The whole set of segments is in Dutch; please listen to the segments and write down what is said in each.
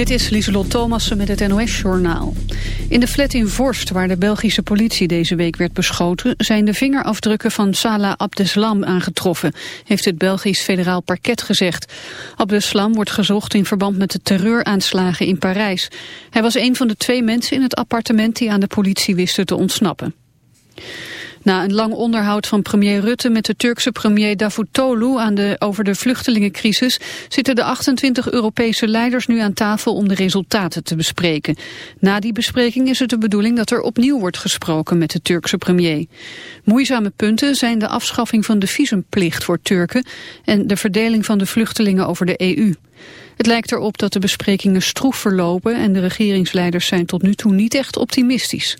Dit is Lieselot Thomassen met het NOS-journaal. In de flat in Vorst, waar de Belgische politie deze week werd beschoten... zijn de vingerafdrukken van Salah Abdeslam aangetroffen... heeft het Belgisch federaal parket gezegd. Abdeslam wordt gezocht in verband met de terreuraanslagen in Parijs. Hij was een van de twee mensen in het appartement... die aan de politie wisten te ontsnappen. Na een lang onderhoud van premier Rutte met de Turkse premier Davutoglu aan de, over de vluchtelingencrisis zitten de 28 Europese leiders nu aan tafel om de resultaten te bespreken. Na die bespreking is het de bedoeling dat er opnieuw wordt gesproken met de Turkse premier. Moeizame punten zijn de afschaffing van de visumplicht voor Turken en de verdeling van de vluchtelingen over de EU. Het lijkt erop dat de besprekingen stroef verlopen en de regeringsleiders zijn tot nu toe niet echt optimistisch.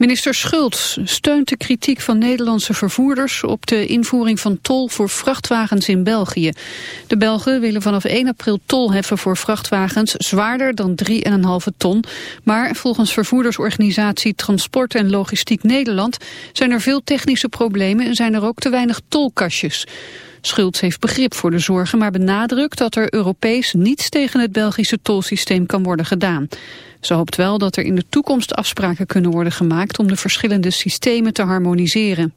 Minister Schultz steunt de kritiek van Nederlandse vervoerders op de invoering van tol voor vrachtwagens in België. De Belgen willen vanaf 1 april tol heffen voor vrachtwagens zwaarder dan 3,5 ton. Maar volgens vervoerdersorganisatie Transport en Logistiek Nederland zijn er veel technische problemen en zijn er ook te weinig tolkastjes. Schultz heeft begrip voor de zorgen, maar benadrukt dat er Europees niets tegen het Belgische tolsysteem kan worden gedaan. Ze hoopt wel dat er in de toekomst afspraken kunnen worden gemaakt om de verschillende systemen te harmoniseren.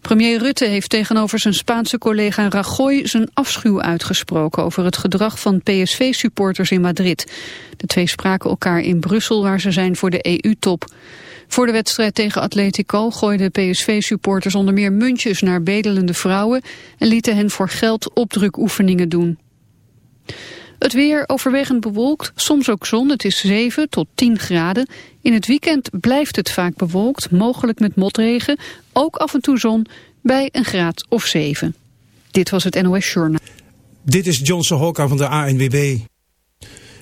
Premier Rutte heeft tegenover zijn Spaanse collega Rajoy zijn afschuw uitgesproken over het gedrag van PSV-supporters in Madrid. De twee spraken elkaar in Brussel waar ze zijn voor de EU-top. Voor de wedstrijd tegen Atletico gooiden PSV-supporters onder meer muntjes naar bedelende vrouwen en lieten hen voor geld opdrukoefeningen doen. Het weer overwegend bewolkt, soms ook zon. Het is 7 tot 10 graden. In het weekend blijft het vaak bewolkt, mogelijk met motregen. Ook af en toe zon bij een graad of 7. Dit was het NOS Journal. Dit is Johnson Hokka van de ANWB.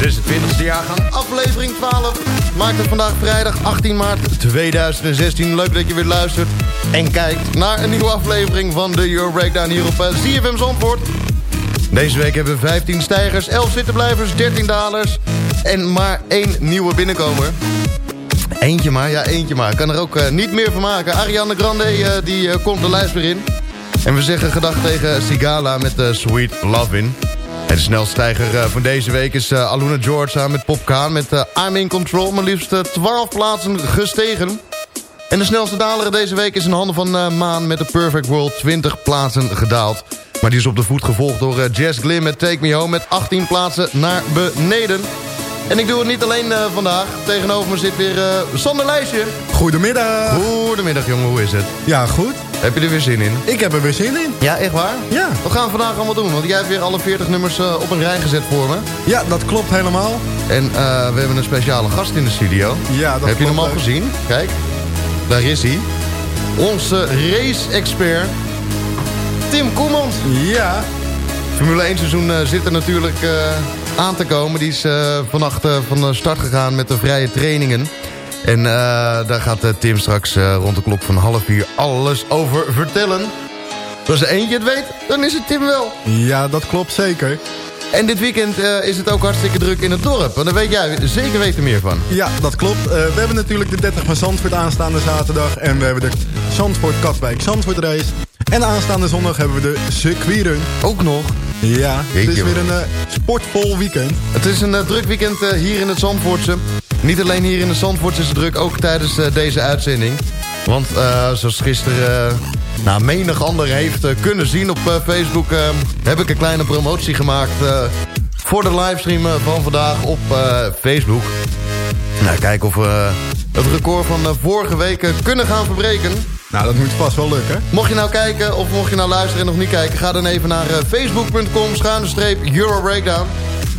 26e jaargang, aflevering 12. Maakt het vandaag vrijdag 18 maart 2016. Leuk dat je weer luistert en kijkt naar een nieuwe aflevering van de Euro Breakdown hier op eh, CFM Zandvoort. Deze week hebben we 15 stijgers, 11 zittenblijvers, 13 dalers en maar één nieuwe binnenkomer. Eentje maar, ja eentje maar. Kan er ook eh, niet meer van maken. Ariana Grande eh, die komt de lijst weer in. En we zeggen gedag tegen Sigala met de Sweet Lovin'. En de snelste stijger eh, van deze week is eh, Aluna George samen met Pop Kaan met eh, I'm in Control. Maar liefst eh, 12 plaatsen gestegen. En de snelste daler deze week is in handen van Maan met de Perfect World 20 plaatsen gedaald. Maar die is op de voet gevolgd door Jess Glynn met Take Me Home met 18 plaatsen naar beneden. En ik doe het niet alleen vandaag. Tegenover me zit weer Sander Lijstje. Goedemiddag. Goedemiddag jongen, hoe is het? Ja, goed. Heb je er weer zin in? Ik heb er weer zin in. Ja, echt waar? Ja. Wat gaan we vandaag allemaal doen? Want jij hebt weer alle 40 nummers eh, op een rij gezet voor me. Ja, dat klopt helemaal. En eh, we hebben een speciale gast in de studio. Ja, dat Heb je hem al gezien? Kijk, daar is hij. Onze race-expert, Tim Koemans. Ja. Formule 1 seizoen eh, zit er natuurlijk aan te komen. Die is vannacht van de start gegaan met de vrije trainingen. En eh, daar gaat eh, Tim straks eh, rond de klok van half vier alles over vertellen. Als er eentje het weet, dan is het Tim wel. Ja, dat klopt zeker. En dit weekend is het ook hartstikke druk in het dorp. Want daar weet jij zeker weten meer van. Ja, dat klopt. We hebben natuurlijk de 30 van Zandvoort aanstaande zaterdag. En we hebben de Zandvoort Katwijk Zandvoort race. En aanstaande zondag hebben we de circuitrun. Ook nog. Ja, het Jeetje, is weer een sportvol weekend. Het is een druk weekend hier in het Zandvoortse. Niet alleen hier in het Zandvoortse is het druk, ook tijdens eh, deze uitzending. Want eh, zoals gisteren eh, nou, menig ander heeft kunnen zien op Facebook... heb ik een kleine promotie gemaakt voor de livestream van vandaag op Facebook. Nou, kijken of we het record van vorige week kunnen gaan verbreken. Nou, dat moet vast wel lukken. Mocht je nou kijken of mocht je nou luisteren en nog niet kijken... ga dan even naar facebook.com schuine streep Euro Breakdown.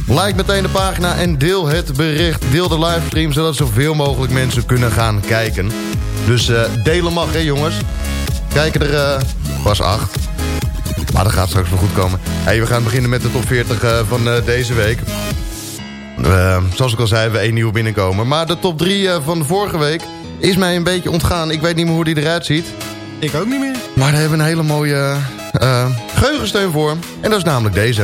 Like meteen de pagina en deel het bericht. Deel de livestream zodat zoveel mogelijk mensen kunnen gaan kijken. Dus eh, delen mag hè jongens. Kijken er eh, pas acht. Maar dat gaat straks wel goed komen. Hey, we gaan beginnen met de top 40 eh, van eh, deze week. Eh, zoals ik al zei, we één nieuwe binnenkomen. Maar de top 3 eh, van vorige week is mij een beetje ontgaan. Ik weet niet meer hoe die eruit ziet. Ik ook niet meer. Maar daar hebben we een hele mooie eh geheugensteun voor. En dat is namelijk deze.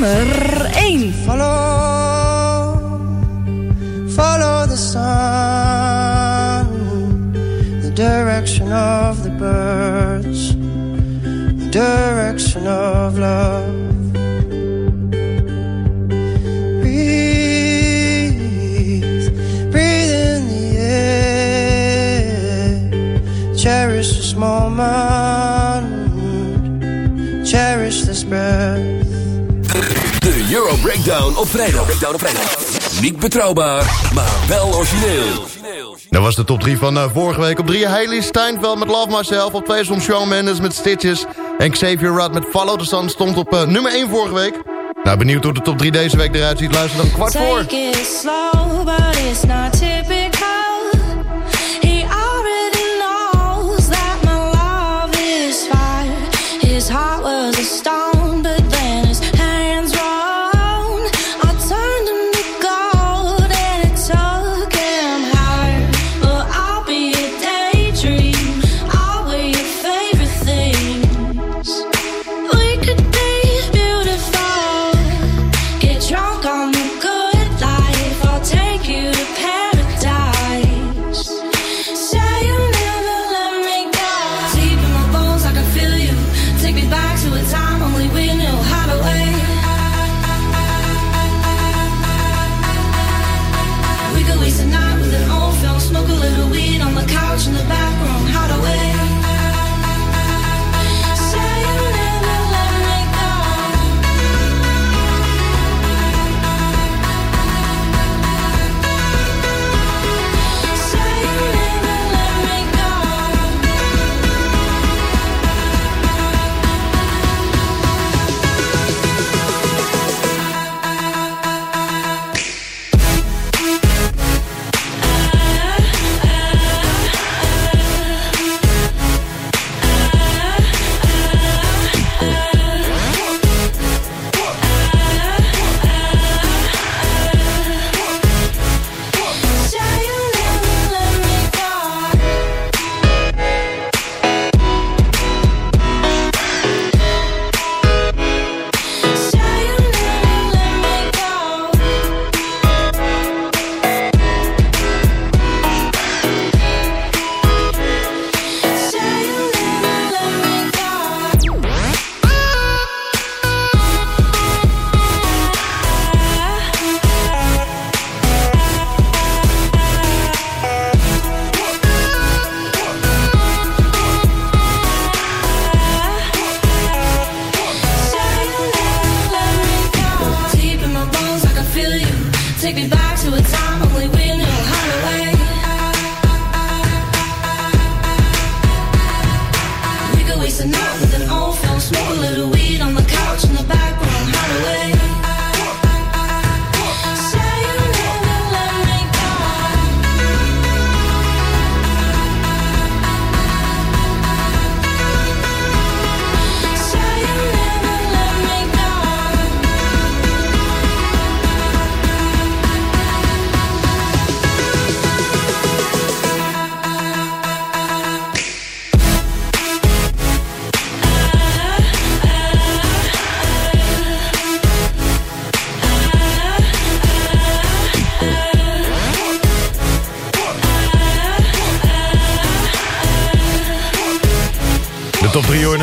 Nummer 1. Follow, follow the sun, the direction of the birds, the direction of love. Op vrijdag. Breakdown op vrijdag. Niet betrouwbaar, maar wel origineel. Dat was de top 3 van uh, vorige week. Op 3 Hailey Steinfeld met Love Myself. Op 2 stond Shawn Mendes met Stitches. En Xavier Rudd met Follow the Sun stond op uh, nummer 1 vorige week. Nou, benieuwd hoe de top 3 deze week eruit ziet. Luister dan kwart voor.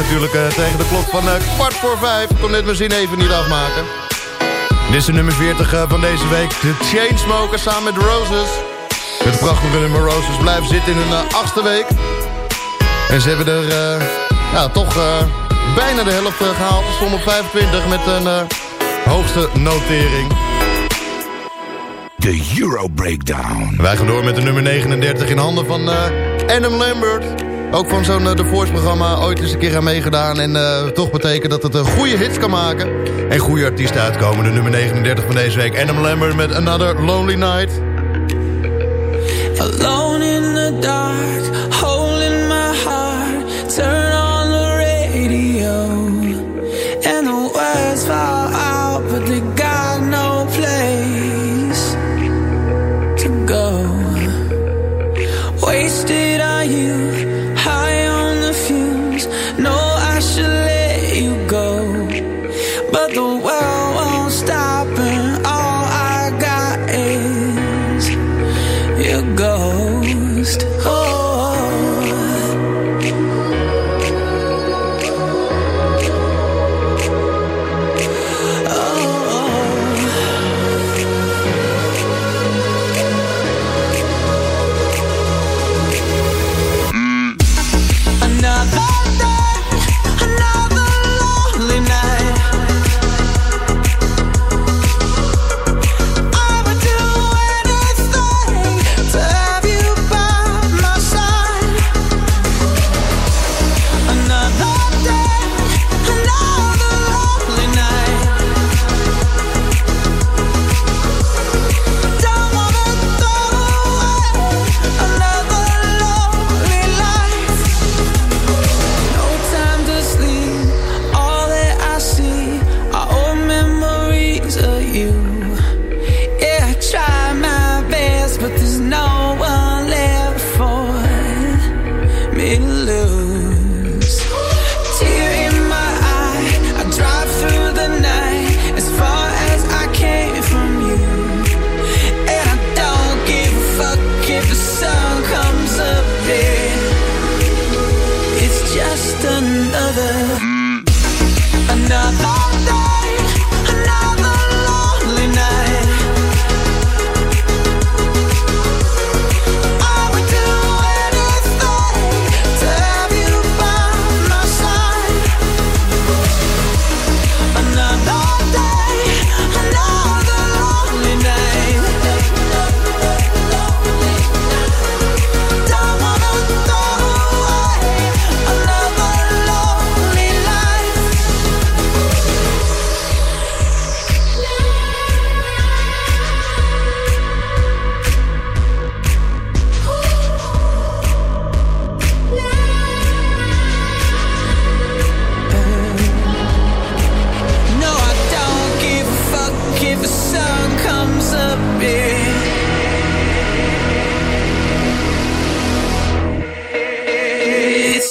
Natuurlijk eh, tegen de klok van eh, kwart voor vijf. Ik kon net mijn zin even niet afmaken. Dit is de nummer 40 eh, van deze week. De Chainsmokers samen met Roses. Het prachtige nummer Roses blijven zitten in hun eh, achtste week. En ze hebben er ja, toch bijna de helft eh, gehaald. Ze stonden op 25 met een hoogste notering. De Euro Breakdown. Wij gaan door met de nummer 39 in handen van Adam Lambert. Ook van zo'n The Voice-programma ooit eens een keer aan meegedaan. En uh, toch betekent dat het een goede hits kan maken. En goede artiesten uitkomen. De nummer 39 van deze week. Adam Lambert met Another Lonely Night. Alone in the dark, hole in my heart.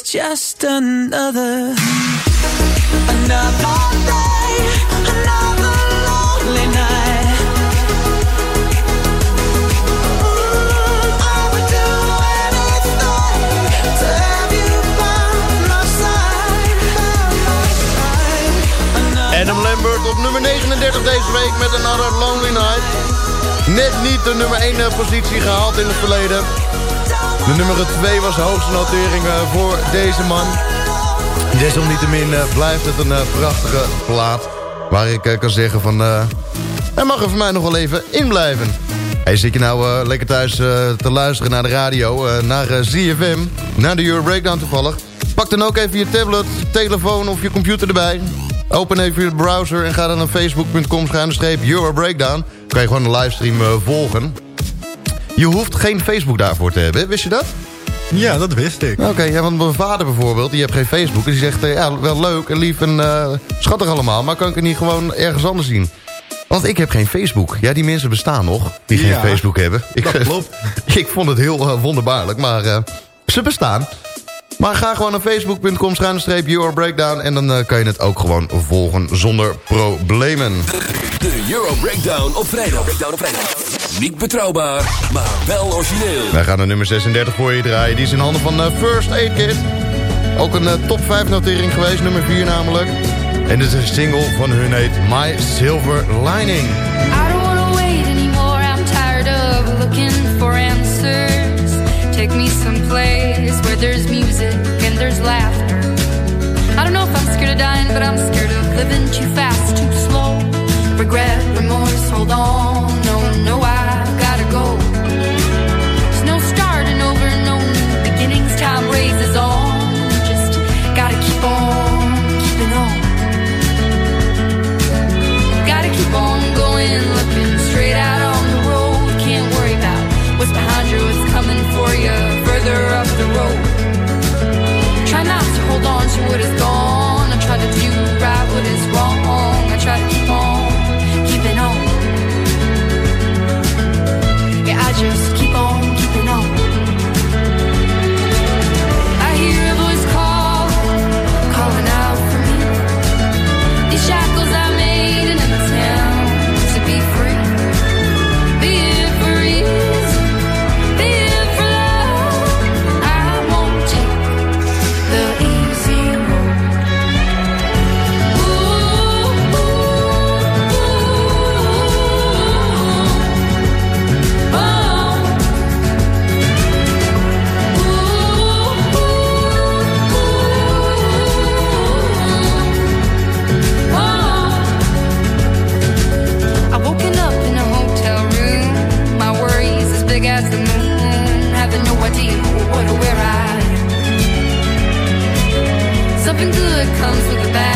Just another, another day, another lonely night. I would do anything to have you by my side, by my side. Adam Lambert op nummer 39 deze week met Another Lonely Night. Net niet de nummer 1 positie gehaald in het verleden. De nummer 2 was de hoogste notering eh, voor deze man. Desalniettemin eh, blijft het een eh, prachtige plaat. Waar ik kan zeggen van... hij mag er voor mij nog wel even in blijven. Hey, zit je nou lekker thuis te luisteren naar de radio, naar ZFM, naar de Euro Breakdown toevallig? Pak dan ook even je tablet, telefoon of je computer erbij. Open even je browser en ga dan naar facebook.com schuine Breakdown. Kan je gewoon de livestream volgen. Je hoeft geen Facebook daarvoor te hebben, wist je dat? Ja, dat wist ik. Oké, ja, want mijn vader bijvoorbeeld, die heeft geen Facebook. En die zegt, eh, ja, wel leuk en lief en eh, schattig allemaal... maar kan ik het niet gewoon ergens anders zien? Want ik heb geen Facebook. Ja, die mensen bestaan nog, die Ja, geen Facebook hebben. Ik, dat klopt. ik vond het heel eh, wonderbaarlijk, maar eh, ze bestaan. Maar ga gewoon naar facebook.com schuine Your Breakdown... en dan eh, kan je het ook gewoon volgen zonder problemen. De Euro Breakdown op vrijdag. Breakdown op vrijdag. Niet betrouwbaar, maar wel origineel. Wij gaan de nummer 36 voor je draaien. Die is in handen van eh, First Aid Kit. Ook een eh, top 5 notering geweest, nummer 4 namelijk. En dit is een single van hun heet My Silver Lining. I don't wanna wait anymore. I'm tired of looking for answers. Take me someplace where there's music and there's laughter. I don't know if I'm scared of dying, but I'm scared of living too fast, too slow. Regret, remorse, hold on. Hold on to what is gone. good comes with the bad.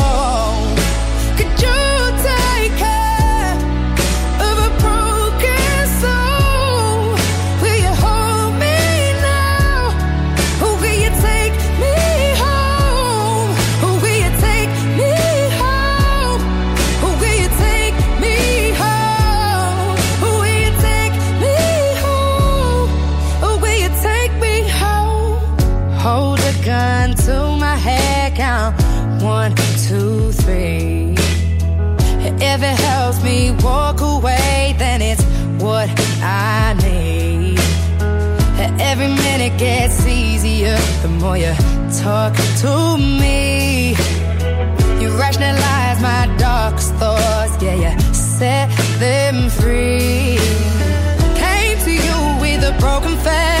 Gets easier the more you talk to me. You rationalize my darkest thoughts, yeah, you set them free. Came to you with a broken faith,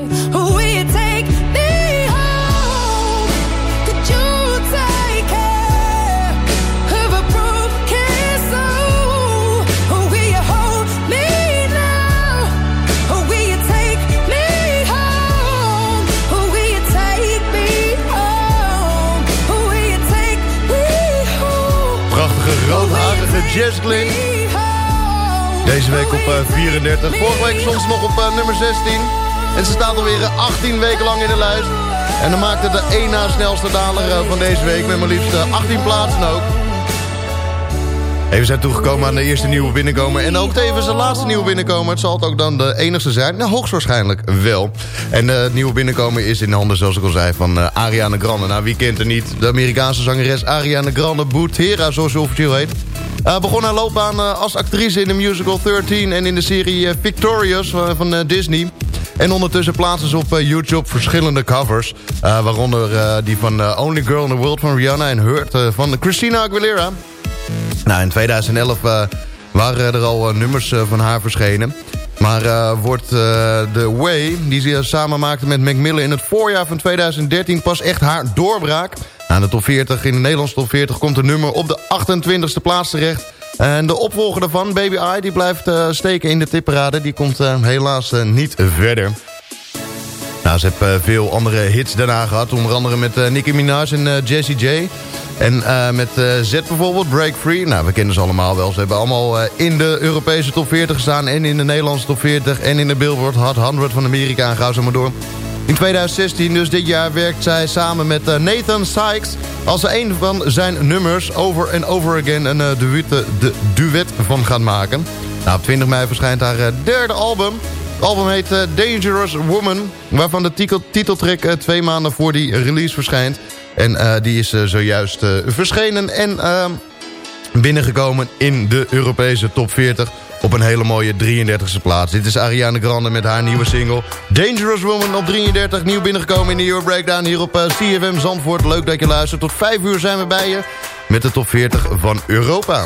roodharige jazzklink. Deze week op eh, 34. Vorige week ze nog op eh, nummer 16. En ze staat alweer eh, 18 weken lang in de lijst. En dan maakte de één na snelste daler eh, van deze week. Met maar liefst eh, 18 plaatsen ook. Hey, we zijn toegekomen aan de eerste nieuwe binnenkomer. En ook tevens de laatste nieuwe binnenkomer. Het zal het ook dan de enigste zijn. Nou, hoogstwaarschijnlijk wel. En uh, het nieuwe binnenkomer is in de handen, zoals ik al zei, van uh, Ariana Grande. Nou, wie kent er niet? De Amerikaanse zangeres Ariana Grande Boetera, zoals ze officieel heet. Uh, begon haar loopbaan uh, als actrice in de musical 13 en in de serie uh, Victorious van, Disney. En ondertussen plaatsen ze op YouTube verschillende covers. Waaronder die van Only Girl in the World van Rihanna en Hurt van Christina Aguilera. Nou, in 2011 uh, waren er al nummers van haar verschenen. Maar uh, wordt uh, The Way, die ze samen maakte met Mac Miller in het voorjaar van 2013... pas echt haar doorbraak. Na de top 40 in de Nederlandse top 40 komt de nummer op de 28e plaats terecht... En de opvolger daarvan, Baby I, die blijft uh, steken in de tipparade. Die komt helaas niet verder. Ze hebben veel andere hits daarna gehad. Onder andere met Nicki Minaj en Jessie J. En met Z bijvoorbeeld, Break Free. Nou, we kennen ze allemaal wel. Ze hebben allemaal in de Europese top 40 gestaan... en in de Nederlandse top 40 en in de Billboard Hot 100 van Amerika. En ga zo maar door. In 2016, dus dit jaar, werkt zij samen met Nathan Sykes... als ze een van zijn nummers Over and Over Again een duet, de duet van gaat maken. Nou, op 20 mei verschijnt haar derde album... Het album heet Dangerous Woman, waarvan de titel, titeltrack twee maanden voor die release verschijnt. En uh, die is zojuist verschenen en ehm, binnengekomen in de Europese top 40 op een hele mooie 33e plaats. Dit is Ariana Grande met haar nieuwe single Dangerous Woman op 33. Nieuw binnengekomen in de Euro Breakdown hier op CFM Zandvoort. Leuk dat je luistert. Tot 5 uur zijn we bij je met de top 40 van Europa.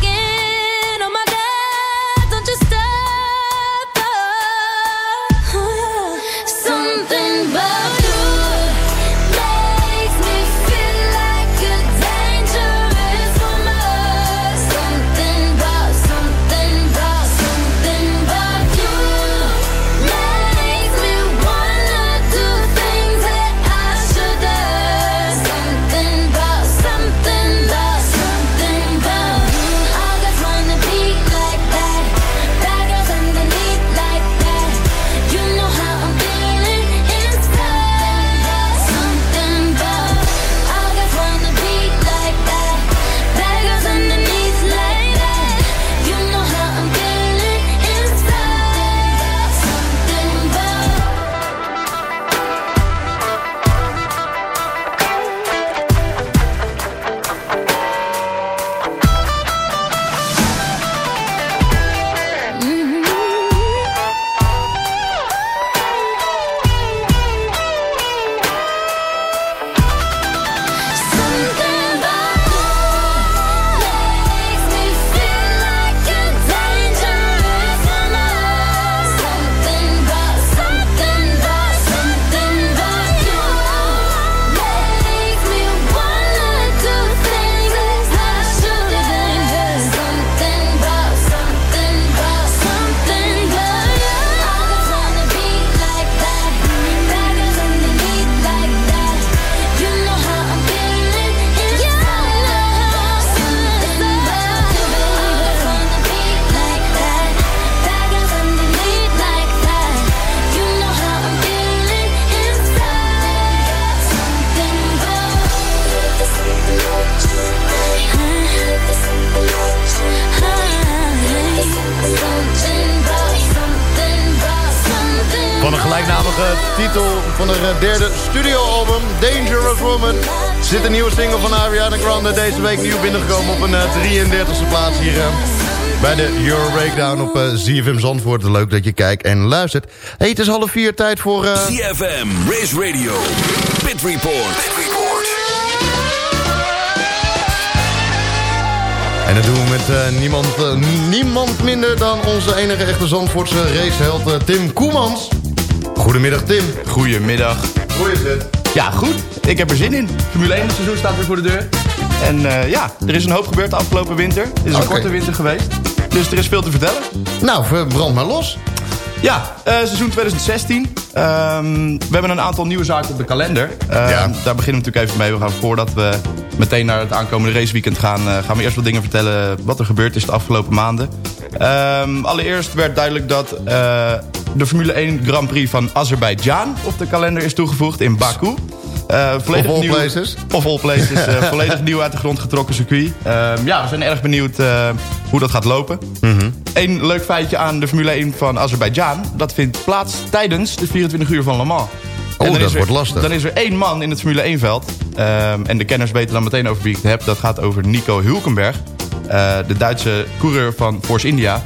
deze week nieuw binnengekomen op een eh, 33e plaats hier eh, bij de Euro Breakdown op eh, ZFM Zandvoort. Leuk dat je kijkt en luistert. Hey, het is half vier tijd voor... eh, CFM, Race Radio, Pit Report. En dat doen we met eh, niemand, eh, niemand minder dan onze enige echte Zandvoortse raceheld eh, Tim Koemans. Goedemiddag Tim. Goedemiddag. Hoe is het? Ja, goed. Ik heb er zin in. Formule 1 seizoen staat weer voor de deur. En eh, ja, er is een hoop gebeurd de afgelopen winter. Het is een korte winter geweest. Dus er is veel te vertellen. Nou, brand maar los. Ja, eh, seizoen 2016. Ehm, we hebben een aantal nieuwe zaken op de kalender. Ehm, Daar beginnen we natuurlijk even mee. We gaan voordat we meteen naar het aankomende raceweekend gaan... eh, gaan we eerst wat dingen vertellen wat er gebeurd is de afgelopen maanden. Ehm, allereerst werd duidelijk dat de Formule 1 Grand Prix van Azerbeidzjan... op de kalender is toegevoegd in Baku. Eh, volledig Of all nieuw, places. Of all places. eh, volledig nieuw uit de grond getrokken circuit. Ehm, ja, we zijn erg benieuwd eh, hoe dat gaat lopen. Eén leuk feitje aan de Formule 1 van Azerbeidzjan. Dat vindt plaats tijdens de 24 uur van Le Mans. Dan dat er- wordt lastig. Dan is er één man in het Formule 1 veld. Ehm, en de kenners weten dan meteen over wie ik het heb. Dat gaat over Nico Hulkenberg. de Duitse coureur van Force India.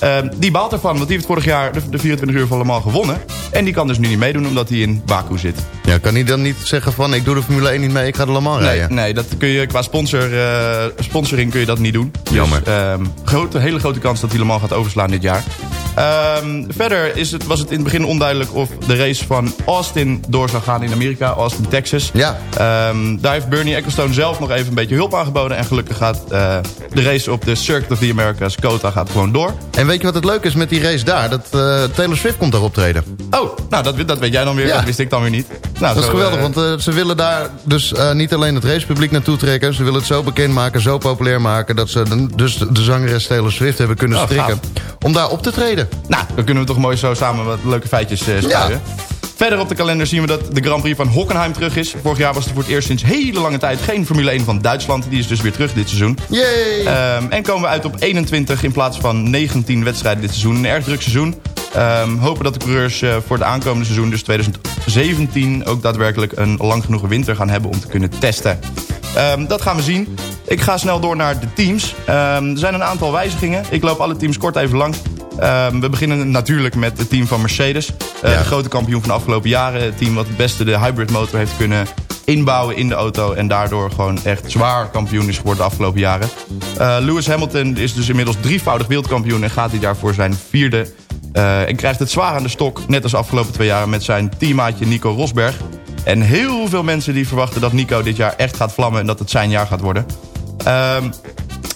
Ehm, die baalt ervan, want die heeft vorig jaar de, de 24 uur van Le Mans gewonnen. En die kan dus nu niet meedoen omdat hij in Baku zit. Ja, kan hij dan niet zeggen van ik doe de Formule 1 niet mee, ik ga de Le Mans Nee, rijden? nee, dat kun je qua sponsor, eh, sponsoring kun je dat niet doen. Jammer. Dus, ehm, grote, hele grote kans dat hij helemaal gaat overslaan dit jaar. Ehm, verder is het, was het in het begin onduidelijk of de race van Austin door zou gaan in Amerika. Austin, Texas. Ja. Ehm, daar heeft Bernie Ecclestone zelf nog even een beetje hulp aangeboden. En gelukkig gaat eh, de race op de Circuit of the Americas, COTA, gaat gewoon door. En weet je wat het leuke is met die race daar? Dat eh, Taylor Swift komt daar optreden. Oh, nou dat, dat weet jij dan weer. Ja. Dat wist ik dan weer niet. Nou, dat is geweldig, eh, want ze willen daar dus niet alleen het racepubliek naartoe trekken. Ze willen het zo bekend maken, zo populair maken... dat ze de, dus de zangeres Taylor Swift hebben kunnen Oh, strikken om daar op te treden. Nou, dan kunnen we toch mooi zo samen wat leuke feitjes eh spuien. Verder op de kalender zien we dat de Grand Prix van Hockenheim terug is. Vorig jaar was er voor het eerst sinds hele lange tijd geen Formule 1 van Duitsland. Die is dus weer terug dit seizoen. Yay! Ehm, en komen we uit op 21 in plaats van 19 wedstrijden dit seizoen. Een erg druk seizoen. Ehm, hopen dat de coureurs eh, voor het aankomende seizoen, dus 2017... ook daadwerkelijk een lang genoeg winter gaan hebben om te kunnen testen. Ehm, dat gaan we zien. Ik ga snel door naar de teams. Er zijn een aantal wijzigingen. Ik loop alle teams kort even langs. Ehm, we beginnen natuurlijk met het team van Mercedes. Eh, De grote kampioen van de afgelopen jaren. Het team wat het beste de hybrid motor heeft kunnen inbouwen in de auto. En daardoor gewoon echt zwaar kampioen is geworden de afgelopen jaren. Eh, Lewis Hamilton is dus inmiddels drievoudig wereldkampioen. En gaat dit jaar voor zijn vierde. eh, en krijgt het zwaar aan de stok. Net als de afgelopen twee jaren met zijn teammaatje Nico Rosberg. En heel veel mensen die verwachten dat Nico dit jaar echt gaat vlammen. En dat het zijn jaar gaat worden. Ehm,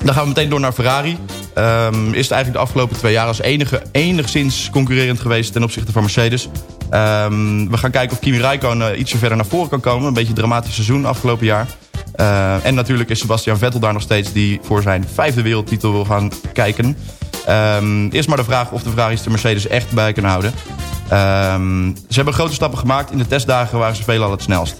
dan gaan we meteen door naar Ferrari. Ehm, is het eigenlijk de afgelopen twee jaar als enige enigszins concurrerend geweest ten opzichte van Mercedes. Ehm, we gaan kijken of Kimi Räikkönen ietsje verder naar voren kan komen. Een beetje een dramatisch seizoen afgelopen jaar. Eh, en natuurlijk is Sebastian Vettel daar nog steeds die voor zijn vijfde wereldtitel wil gaan kijken. Ehm, eerst maar de vraag of de Ferraris de Mercedes echt bij kunnen houden. Ze hebben grote stappen gemaakt. In de testdagen waren ze veelal het snelst.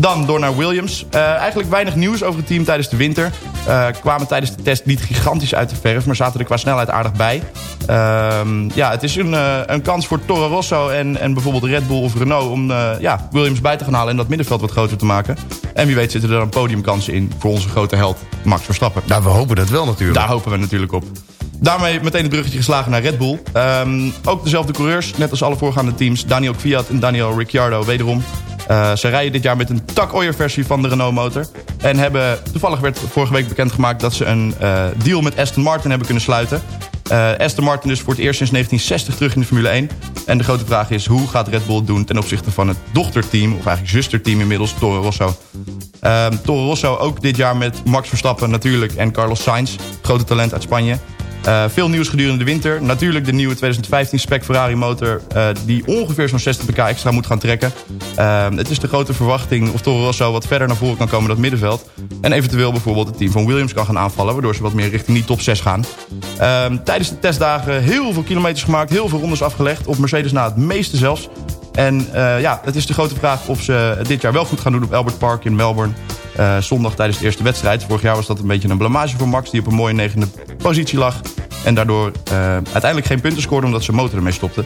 Dan door naar Williams. Eh, eigenlijk weinig nieuws over het team tijdens de winter. Eh, kwamen tijdens de test niet gigantisch uit de verf, maar zaten er qua snelheid aardig bij. Ehm, ja, het is een, eh, een kans voor Toro Rosso en, en bijvoorbeeld Red Bull of Renault... om ja, Williams bij te gaan halen en dat middenveld wat groter te maken. En wie weet zitten er dan podiumkansen in voor onze grote held Max Verstappen. Nou, we hopen dat wel natuurlijk. Daar hopen we natuurlijk op. Daarmee meteen het bruggetje geslagen naar Red Bull. Ehm, ook dezelfde coureurs, net als alle voorgaande teams. Daniel Kvyat en Daniel Ricciardo wederom. Eh, ze rijden dit jaar met een tak versie van de Renault motor. En hebben, toevallig werd vorige week bekendgemaakt... dat ze een eh, deal met Aston Martin hebben kunnen sluiten. Eh, Aston Martin is voor het eerst sinds 1960 terug in de Formule 1. En de grote vraag is, hoe gaat Red Bull doen... ten opzichte van het dochterteam, of eigenlijk zusterteam inmiddels, Toro Rosso. Ehm Toro Rosso ook dit jaar met Max Verstappen natuurlijk... en Carlos Sainz, grote talent uit Spanje... Uh, veel nieuws gedurende de winter. Natuurlijk de nieuwe 2015 spec Ferrari motor... Uh, die ongeveer zo'n 60 pk extra moet gaan trekken. Uh, het is de grote verwachting of Toro Rosso wat verder naar voren kan komen dat middenveld. En eventueel bijvoorbeeld het team van Williams kan gaan aanvallen... waardoor ze wat meer richting die top 6 gaan. Ehm, tijdens de testdagen heel veel kilometers gemaakt... heel veel rondes afgelegd. Op Mercedes na het meeste zelfs. En ja, het is de grote vraag of ze dit jaar wel goed gaan doen op Albert Park in Melbourne. Zondag tijdens de eerste wedstrijd. Vorig jaar was dat een beetje een blamage voor Max... die op een mooie negende positie lag. En daardoor uh, uiteindelijk geen punten scoorde... omdat zijn motor ermee stopte.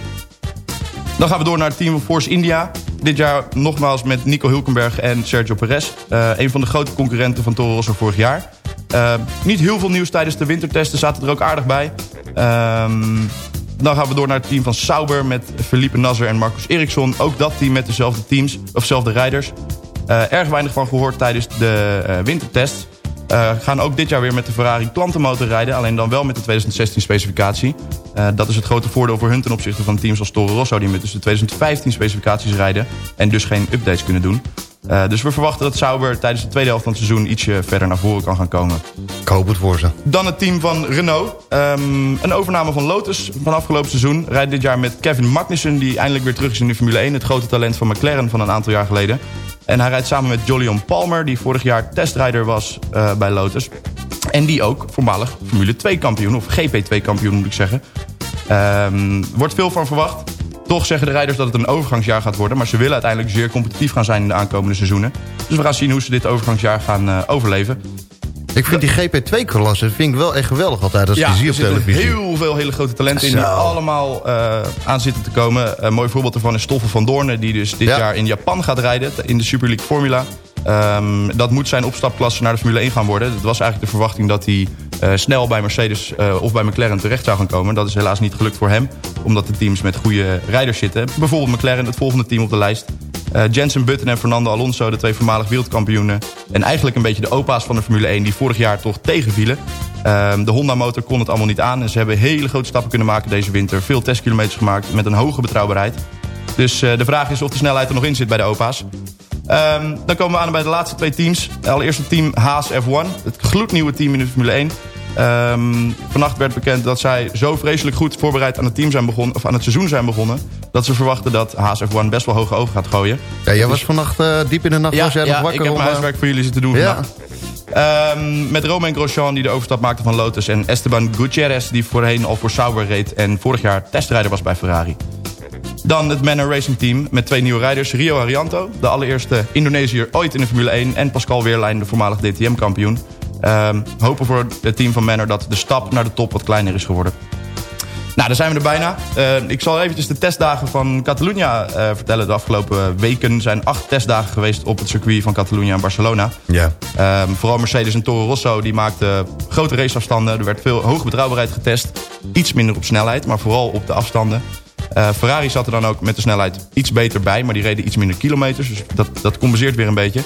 Dan gaan we door naar het team van Force India. Dit jaar nogmaals met Nico Hulkenberg en Sergio Perez. Uh, een van de grote concurrenten van Toro Rosso vorig jaar. Uh, niet heel veel nieuws tijdens de wintertesten. Zaten er ook aardig bij. Um, dan gaan we door naar het team van Sauber met Felipe Nasser en Marcus Eriksson. Ook dat team met dezelfde teams, of dezelfde rijders. Erg weinig van gehoord tijdens de wintertest. Uh, gaan ook dit jaar weer met de Ferrari klantenmotor rijden. Alleen dan wel met de 2016 specificatie. dat is het grote voordeel voor hun ten opzichte van teams als Toro Rosso... die met dus de 2015 specificaties rijden... en dus geen updates kunnen doen. Eh, dus we verwachten dat Sauber tijdens de tweede helft van het seizoen... ietsje verder naar voren kan gaan komen. Ik hoop het voor ze. Dan het team van Renault. Ehm, een overname van Lotus van afgelopen seizoen. Rijdt dit jaar met Kevin Magnussen... die eindelijk weer terug is in de Formule 1. Het grote talent van McLaren van een aantal jaar geleden. En hij rijdt samen met Jolion Palmer... die vorig jaar testrijder was eh, bij Lotus. En die ook voormalig Formule 2 kampioen... of GP2 kampioen moet ik zeggen. Ehm, wordt veel van verwacht. Toch zeggen de rijders dat het een overgangsjaar gaat worden... maar ze willen uiteindelijk zeer competitief gaan zijn in de aankomende seizoenen. Dus we gaan zien hoe ze dit overgangsjaar gaan eh, overleven. Ik vind die GP2-klasse vind ik wel echt geweldig altijd als ik die zie er op zitten televisie. heel veel hele grote talenten in die allemaal eh, aan zitten te komen. Een mooi voorbeeld daarvan is Stoffel van Doornen... die dus dit Ja. jaar in Japan gaat rijden in de Super League Formula. Ehm, dat moet zijn opstapklasse naar de Formule 1 gaan worden. Het was eigenlijk de verwachting dat hij eh, snel bij Mercedes eh, of bij McLaren terecht zou gaan komen. Dat is helaas niet gelukt voor hem, omdat de teams met goede rijders zitten. Bijvoorbeeld McLaren, het volgende team op de lijst. Eh, Jensen Button en Fernando Alonso, de twee voormalig wereldkampioenen. En eigenlijk een beetje de opa's van de Formule 1 die vorig jaar toch tegenvielen. Ehm, de Honda-motor kon het allemaal niet aan. En ze hebben hele grote stappen kunnen maken deze winter. Veel testkilometers gemaakt met een hoge betrouwbaarheid. Dus eh, de vraag is of de snelheid er nog in zit bij de opa's. Ehm, dan komen we aan bij de laatste twee teams. Allereerst het team Haas F1. Het gloednieuwe team in de Formule 1. Ehm, vannacht werd bekend dat zij zo vreselijk goed voorbereid aan het, team zijn begonnen, of aan het seizoen zijn begonnen... dat ze verwachten dat Haas F1 best wel hoge ogen gaat gooien. Ja, jij was vannacht eh, diep in de nacht, Ja, was jij ja nog wakker ik heb om... mijn eh, huiswerk voor jullie zitten doen Ja. Ehm, met Romain Grosjean die de overstap maakte van Lotus... en Esteban Gutierrez die voorheen al voor Sauber reed... en vorig jaar testrijder was bij Ferrari. Dan het Manor Racing Team met twee nieuwe rijders. Rio Arianto, de allereerste Indonesiër ooit in de Formule 1... en Pascal Weerlijn, de voormalig DTM-kampioen. Ehm, hopen voor het team van Manor dat de stap naar de top wat kleiner is geworden. Nou, daar zijn we er bijna. Eh, ik zal eventjes de testdagen van Catalunya eh, vertellen. De afgelopen weken zijn acht testdagen geweest op het circuit van Catalunya en Barcelona. Ja. Ehm, vooral Mercedes en Toro Rosso die maakten grote raceafstanden. Er werd veel hoge betrouwbaarheid getest. Iets minder op snelheid, maar vooral op de afstanden. Eh, Ferrari zat er dan ook met de snelheid iets beter bij. Maar die reden iets minder kilometers. Dus dat, dat compenseert weer een beetje.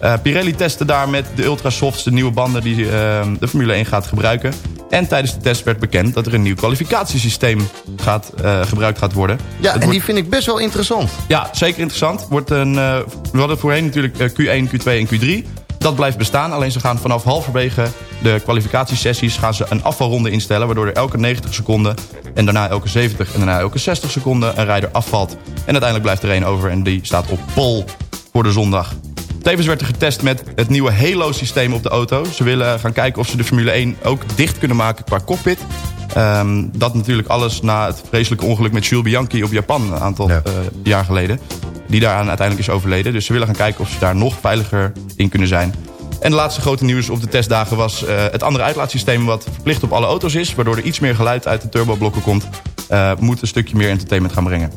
Eh, Pirelli testte daar met de Ultrasofts de nieuwe banden die ehm, de Formule 1 gaat gebruiken. En tijdens de test werd bekend dat er een nieuw kwalificatiesysteem gaat, eh, gebruikt gaat worden. Ja, en wordt- die vind ik best wel interessant. ja, zeker interessant. Wordt een, we hadden voorheen natuurlijk eh, Q1, Q2 en Q3. Dat blijft bestaan. Alleen ze gaan vanaf halverwege de kwalificatiesessies... gaan ze een afvalronde instellen... waardoor er elke 90 seconden... en daarna elke 70 en daarna elke 60 seconden... een rijder afvalt. En uiteindelijk blijft er één over... en die staat op pol voor de zondag. Tevens werd er getest met het nieuwe Halo-systeem op de auto. Ze willen gaan kijken of ze de Formule 1 ook dicht kunnen maken qua cockpit. Ehm, dat natuurlijk alles na het vreselijke ongeluk met Jules Bianchi op Japan... een aantal Ja. eh, jaar geleden. Die daaraan uiteindelijk is overleden. Dus ze willen gaan kijken of ze daar nog veiliger in kunnen zijn. En de laatste grote nieuws op de testdagen was eh, het andere uitlaatsysteem... wat verplicht op alle auto's is. Waardoor er iets meer geluid uit de turboblokken komt. eh, moet een stukje meer entertainment gaan brengen.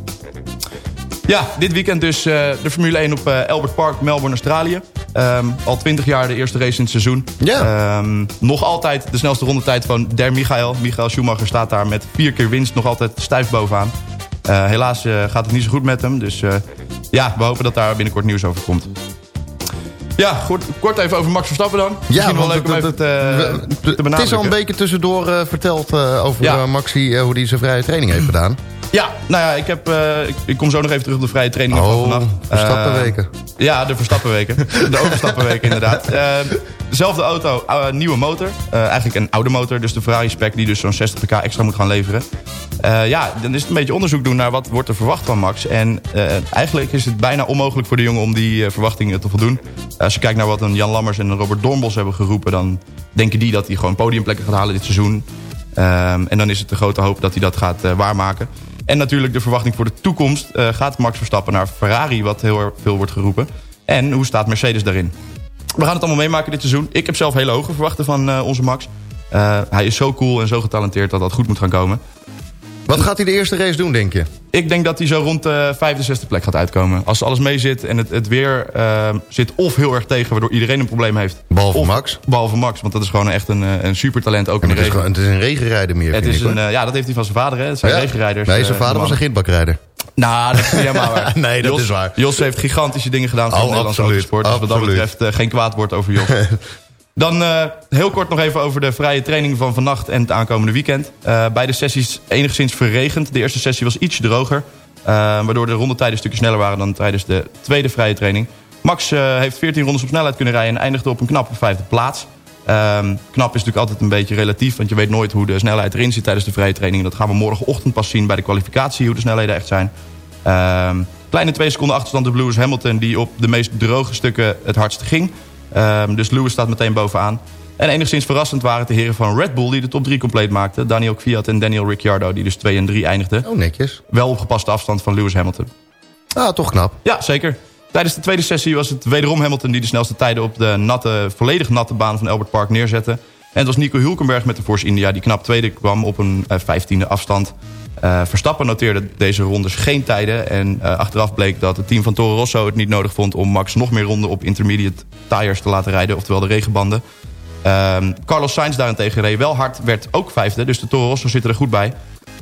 Ja, dit weekend dus eh, de Formule 1 op Albert Park, Melbourne, Australië. Ehm, al 20 jaar de eerste race in het seizoen. Ehm, nog altijd de snelste rondetijd van Der Michael. Michael Schumacher staat daar met vier keer winst nog altijd stijf bovenaan. Eh, helaas eh, gaat het niet zo goed met hem. Dus eh, ja, we hopen dat daar binnenkort nieuws over komt. Ja, goed, kort even over Max Verstappen dan. Misschien wel want leuk om het- even te, het- te Het benadrukken. is al een beetje tussendoor verteld over Ja. Maxi... hoe hij zijn vrije training heeft gedaan. Ja, nou ja, ik, heb, ik, ik kom zo nog even terug op de vrije training van Oh, vannacht. Verstappenweken. Ja, de Verstappenweken. de overstappenweken inderdaad. Dezelfde auto, eh, nieuwe motor. Eh, eigenlijk een oude motor, dus de Ferrari spec die dus zo'n 60 pk extra moet gaan leveren. Eh, ja, dan is het een beetje onderzoek doen naar wat wordt er verwacht van Max. En eigenlijk is het bijna onmogelijk voor de jongen om die eh, verwachtingen te voldoen. als je kijkt naar wat een Jan Lammers en een Robert Dornbos hebben geroepen... dan denken die dat hij gewoon podiumplekken gaat halen dit seizoen. Ehm, en dan is het de grote hoop dat hij dat gaat waarmaken. En natuurlijk de verwachting voor de toekomst. gaat Max Verstappen naar Ferrari, wat heel erg veel wordt geroepen. En hoe staat Mercedes daarin? We gaan het allemaal meemaken dit seizoen. Ik heb zelf hele hoge verwachten van eh, onze Max. Eh, hij is zo cool en zo getalenteerd dat dat goed moet gaan komen. Wat gaat hij de eerste race doen, denk je? Ik denk dat hij zo rond de vijfde, zesde plek gaat uitkomen. Als alles mee zit en het, het weer eh, zit of heel erg tegen... waardoor iedereen een probleem heeft. Behalve of, Max. Behalve Max, want dat is gewoon echt een, eh, een supertalent ook in de het, is regen. gewoon, het is een regenrijder meer, Het is ik, een, eh, ja, dat heeft hij van zijn vader, hè? Het zijn Ja. regenrijders. Nee, eh, zijn vader de was een gindbakrijder. Nou, dat is niet helemaal waar. Nee, dat Jos, is waar. Jos heeft gigantische dingen gedaan voor Oh, de Nederlandse autosport. Dus wat dat betreft eh, geen kwaad woord over Jos. Dan eh, heel kort nog even over de vrije training van vannacht en het aankomende weekend. Eh, beide sessies enigszins verregend. De eerste sessie was iets droger. waardoor de rondetijden een stukje sneller waren dan tijdens de tweede vrije training. Max heeft 14 rondes op snelheid kunnen rijden... en eindigde op een knappe vijfde plaats. Ehm, knap is natuurlijk altijd een beetje relatief... want je weet nooit hoe de snelheid erin zit tijdens de vrije training. Dat gaan we morgenochtend pas zien bij de kwalificatie... hoe de snelheden echt zijn. Ehm, kleine twee seconden achterstand op Lewis Hamilton... die op de meest droge stukken het hardst ging. Ehm, dus Lewis staat meteen bovenaan. En enigszins verrassend waren het de heren van Red Bull... die de top 3 compleet maakten. Daniel Kvyat en Daniel Ricciardo, die dus 2 en 3 eindigden. Oh, netjes. Wel op gepaste afstand van Lewis Hamilton. Ah, toch knap. Ja, zeker. Tijdens de tweede sessie was het wederom Hamilton... die de snelste tijden op de natte, volledig natte baan van Albert Park neerzette. En het was Nico Hulkenberg met de Force India... die knap tweede kwam op een eh, vijftiende afstand. Eh, Verstappen noteerde deze rondes geen tijden. En eh, achteraf bleek dat het team van Toro Rosso het niet nodig vond... om Max nog meer ronden op intermediate tires te laten rijden. Oftewel de regenbanden. Ehm, Carlos Sainz daarentegen reed wel hard, werd ook vijfde. Dus de Toro Rosso zit er goed bij.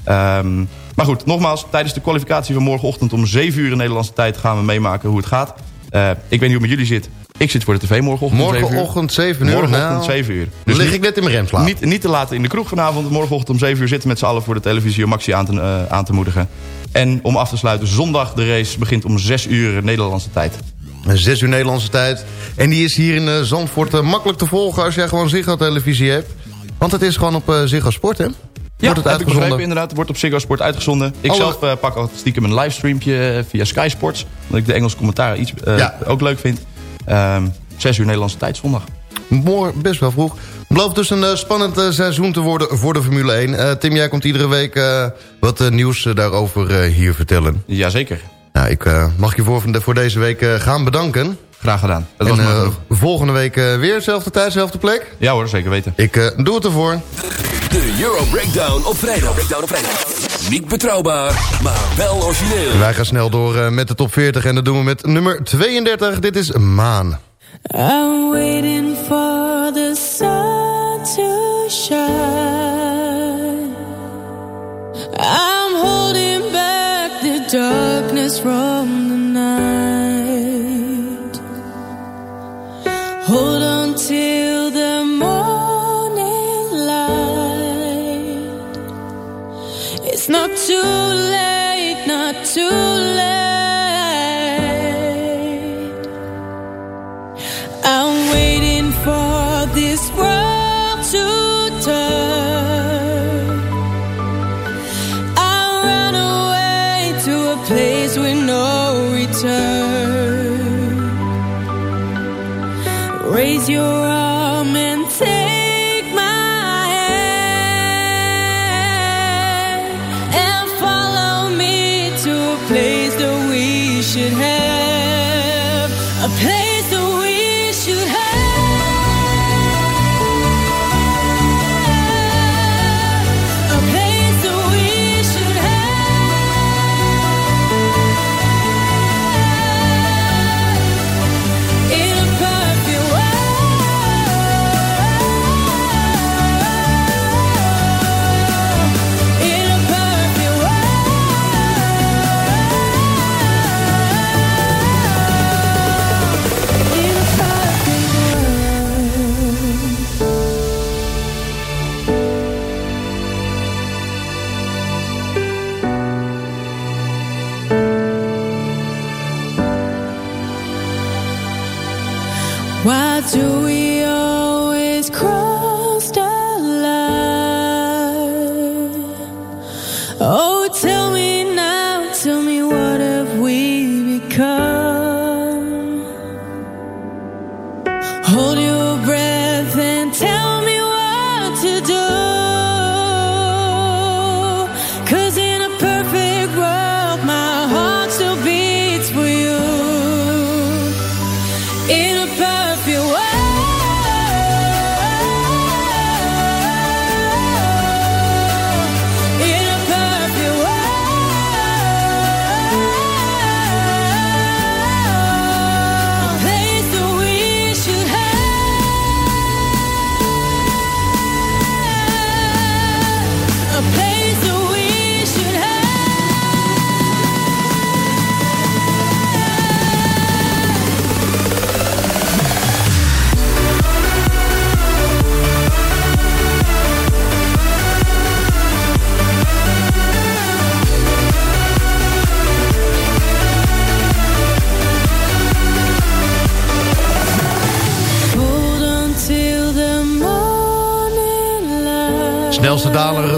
Ehm, maar goed, nogmaals, tijdens de kwalificatie van morgenochtend om 7 uur in Nederlandse tijd gaan we meemaken hoe het gaat. Eh, ik weet niet hoe het met jullie zit. Ik zit voor de tv morgenochtend om 7 uur. Morgenochtend 7 uur. Morgenochtend nou, 7 uur. Dan lig ik net in mijn remslaap. Niet, niet te laat in de kroeg vanavond. Morgenochtend om 7 uur zitten met z'n allen voor de televisie om Maxi aan te, eh, aan te moedigen. En om af te sluiten, zondag de race begint om 6 uur Nederlandse tijd. 6 uur Nederlandse tijd. En die is hier in eh, Zandvoort makkelijk te volgen als jij gewoon Ziggo televisie hebt. Want het is gewoon op eh, Ziggo Sport, hè? Ja, Wordt het heb ik begrepen uitgezonden? inderdaad. Het wordt op Ziggo Sport uitgezonden. Ik Alle- zelf eh, pak altijd stiekem een livestreampje eh, via Sky Sports. Omdat ik de Engelse commentaar iets eh, ook leuk vind. Ehm 6 uur Nederlandse tijd zondag. Morgen best wel vroeg. Belooft dus een spannend seizoen te worden voor de Formule 1. Eh, Tim, jij komt iedere week wat nieuws daarover hier vertellen. Jazeker. Nou, ik mag je voor, voor deze week gaan bedanken. Graag gedaan. Dat en was genoeg. volgende week eh, weer dezelfde tijd, dezelfde plek. Ja hoor, zeker weten. Ik eh, doe het ervoor. De Euro Breakdown op vrijdag. Breakdown op vrijdag. Niet betrouwbaar, maar wel origineel. Wij gaan snel door eh, met de top 40 en dat doen we met nummer 32. Dit is Maan. I'm waiting for the sun to shine. I'm holding back the darkness from the night. Till the morning light. It's not too late, not too is yours.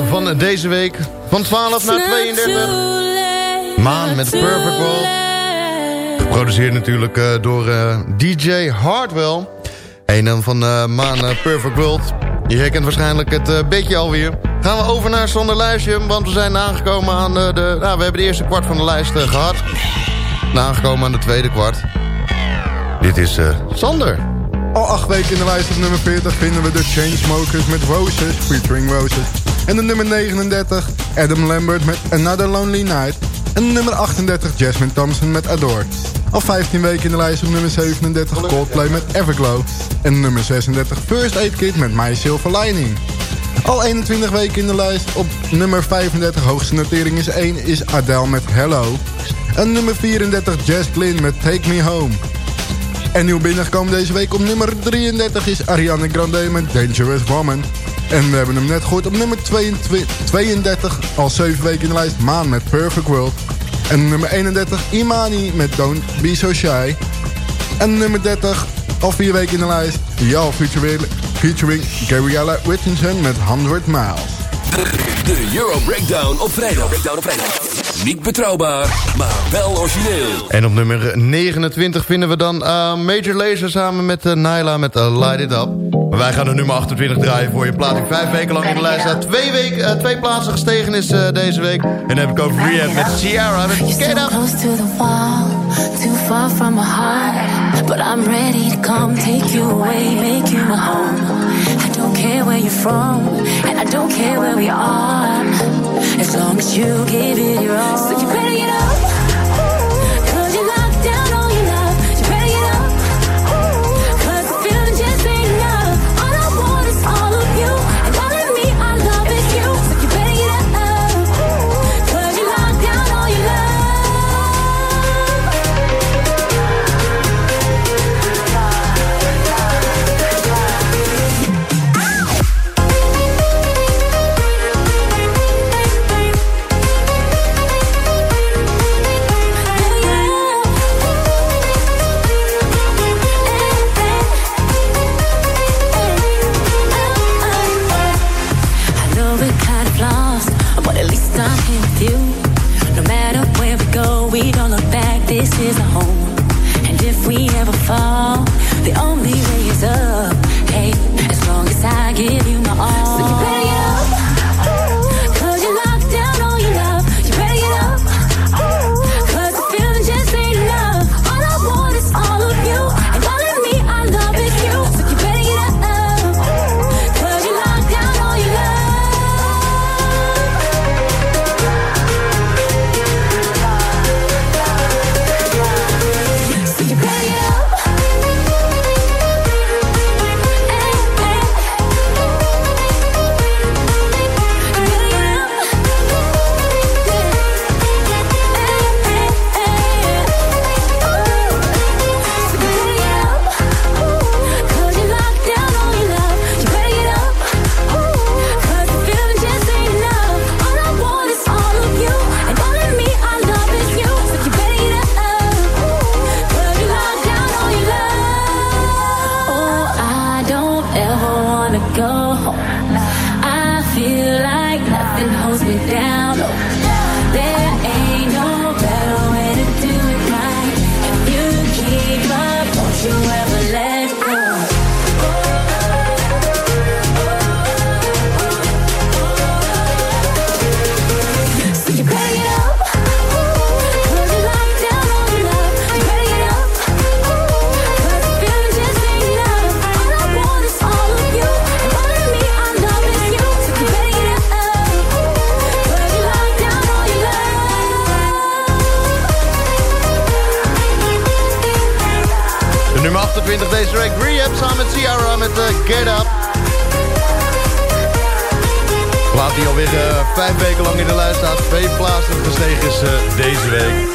Van deze week. Van 12 naar 32. Maan met Perfect World. Geproduceerd natuurlijk uh, door uh, DJ Hardwell. Een van uh, Maan Perfect World. Je herkent waarschijnlijk het beetje alweer. Gaan we over naar Sander Lijstje. Want we zijn aangekomen aan de... de nou, we hebben de eerste kwart van de lijst gehad. Aangekomen aan de tweede kwart. Dit is Sander. Al acht weken in de lijst op nummer 40 vinden we de Chainsmokers met Roses, featuring Roses. En de nummer 39, Adam Lambert met Another Lonely Night. En nummer 38, Jasmine Thompson met Adore. Al 15 weken in de lijst op nummer 37, Coldplay met Everglow. En nummer 36, First Aid Kit met My Silver Lining. Al 21 weken in de lijst op nummer 35, hoogste notering is 1, is Adele met Hello. En nummer 34, Jess Glynn met Take Me Home. En nieuw binnengekomen deze week op nummer 33 is Ariana Grande met Dangerous Woman. En we hebben hem net gehoord op nummer 22, 32, al 7 weken in de lijst, Maan met Perfect World. En nummer 31, Imani met Don't Be So Shy. En nummer 30, al 4 weken in de lijst, Y'all featuring, featuring Gabriella Whittinson met 100 Miles. De, de Euro Breakdown op vrijdag. Breakdown op vrijdag. Niet betrouwbaar, maar wel origineel. En op nummer 29 vinden we dan uh, Major Lazer samen met uh, Nyla met uh, Light It Up. Maar wij gaan de nummer 28 draaien voor je plaat die vijf weken lang in de lijst staat. Twee, week, twee plaatsen gestegen is deze week. En dan heb ik over Rehab met Ciara met Get Up. close to the wall, too far from my heart. But I'm ready to come, take you away, make you my home. I don't care where you're from, and I don't care where we are. As long as you give it your all. So you down. Samen met Ciara met uh, Get Up. Plaat die alweer uh, vijf weken lang in de lijst staat. Twee plaatsen gestegen is uh, deze week.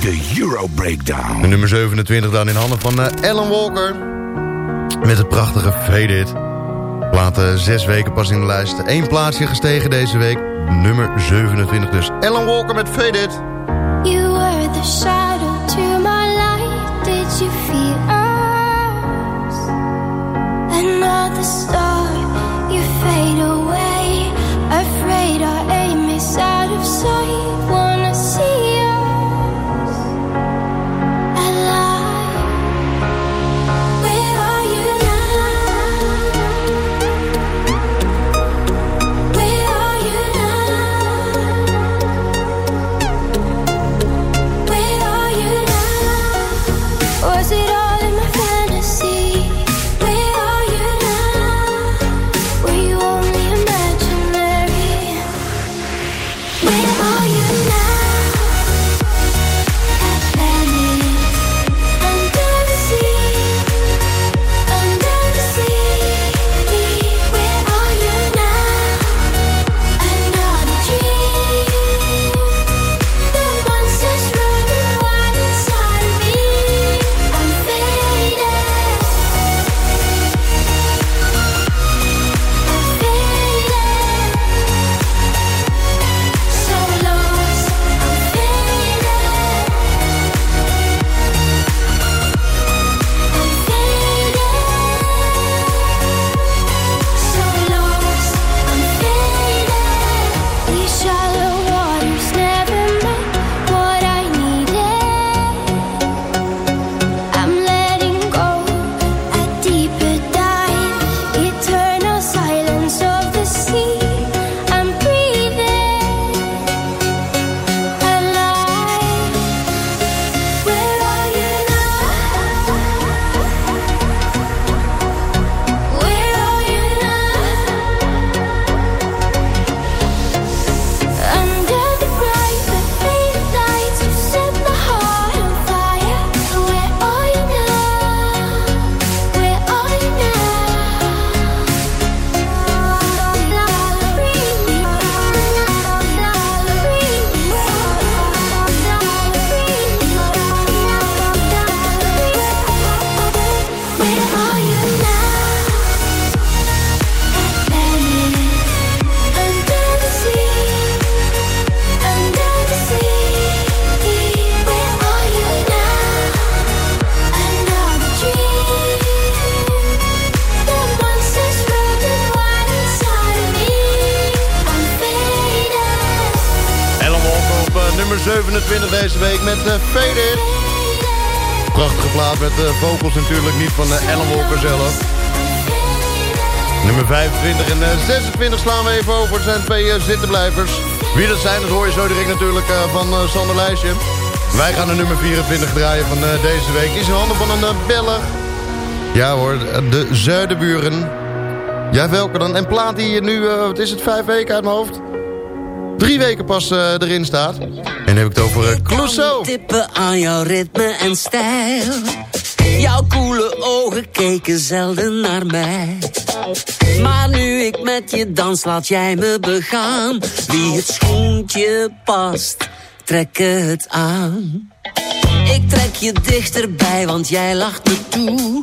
De Euro Breakdown. De nummer 27 dan in handen van uh, Alan Walker. Met het prachtige Fade It. Uh, zes weken pas in de lijst. Eén plaatsje gestegen deze week. Nummer 27 dus. Alan Walker met Fade It. You were the us? Another 27 deze week met uh, Faded. Prachtige plaat met de vocals natuurlijk niet van uh, Ellen Walker zelf. Nummer 25 en uh, 26 slaan we even over. Het zijn twee uh, zittenblijvers. Wie dat zijn, dat hoor je zo direct natuurlijk uh, van uh, Sander Lijstje. Wij gaan de nummer 24 draaien van uh, deze week. Is in handen van een uh, Belg. Ja hoor, de Zuidenburen. Ja, welke dan? En plaat die nu, uh, wat is het, vijf weken uit mijn hoofd? Drie weken pas uh, erin staat. En dan heb ik het over uh, Clouseau. tippen aan jouw ritme en stijl. Jouw koele ogen keken zelden naar mij. Maar nu ik met je dans, laat jij me begaan. Wie het schoentje past, trek het aan. Ik trek je dichterbij, want jij lacht me toe.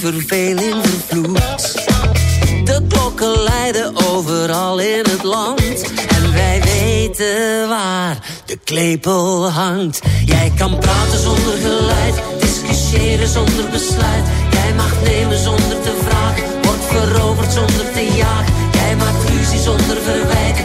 verveling vervloekt. De klokken luiden overal in het land. En wij weten waar de klepel hangt. Jij kan praten zonder geluid, discussiëren zonder besluit. Jij mag nemen zonder te vragen, wordt veroverd zonder te jagen. Jij maakt ruzie zonder verwijten,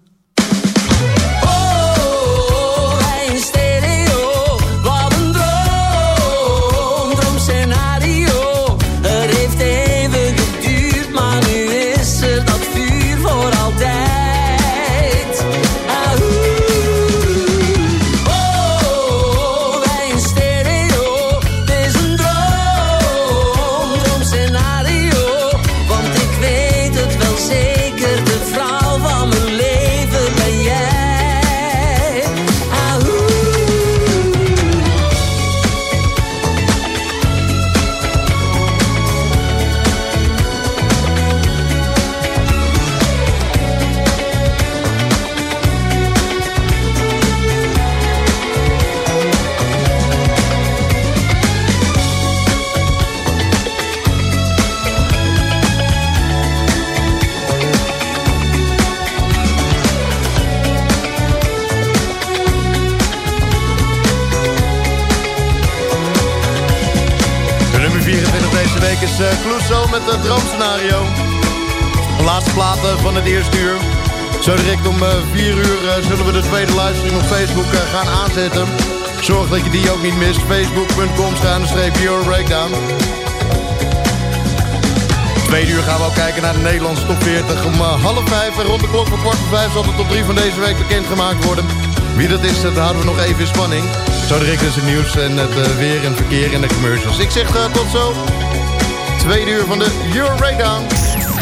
Zo direct om 4 uur uh, zullen we de tweede livestream op Facebook uh, gaan aanzetten. Zorg dat je die ook niet mist. Facebook.com schuine streep Euro Breakdown. Twee uur gaan we ook kijken naar de Nederlandse top 40. Om eh, half vijf en rond de klok van kwart voor vijf zal de top 3 van deze week bekendgemaakt worden. Wie dat is, dat houden we nog even in spanning. Zo direct is het nieuws en het eh, weer en verkeer en de commercials. Ik zeg eh, tot zo. Tweede uur van de Euro Breakdown.